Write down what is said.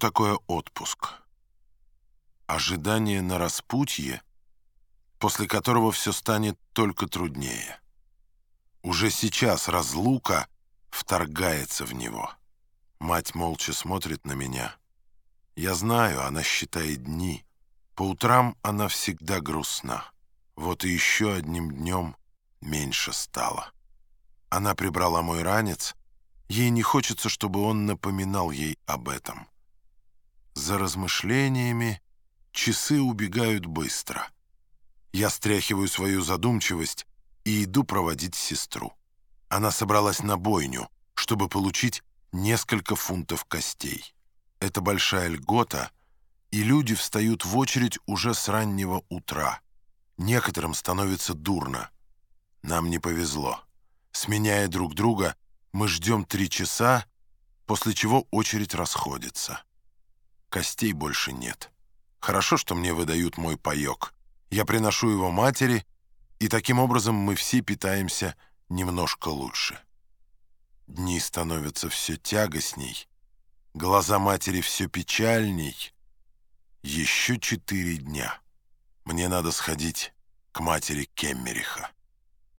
такое отпуск? Ожидание на распутье, после которого все станет только труднее. Уже сейчас разлука вторгается в него. Мать молча смотрит на меня. Я знаю, она считает дни. По утрам она всегда грустна. Вот и еще одним днем меньше стало. Она прибрала мой ранец. Ей не хочется, чтобы он напоминал ей об этом. За размышлениями часы убегают быстро. Я стряхиваю свою задумчивость и иду проводить сестру. Она собралась на бойню, чтобы получить несколько фунтов костей. Это большая льгота, и люди встают в очередь уже с раннего утра. Некоторым становится дурно. Нам не повезло. Сменяя друг друга, мы ждем три часа, после чего очередь расходится. Костей больше нет. Хорошо, что мне выдают мой паёк. Я приношу его матери, и таким образом мы все питаемся немножко лучше. Дни становятся все тягостней, глаза матери все печальней. Еще четыре дня. Мне надо сходить к матери Кеммериха.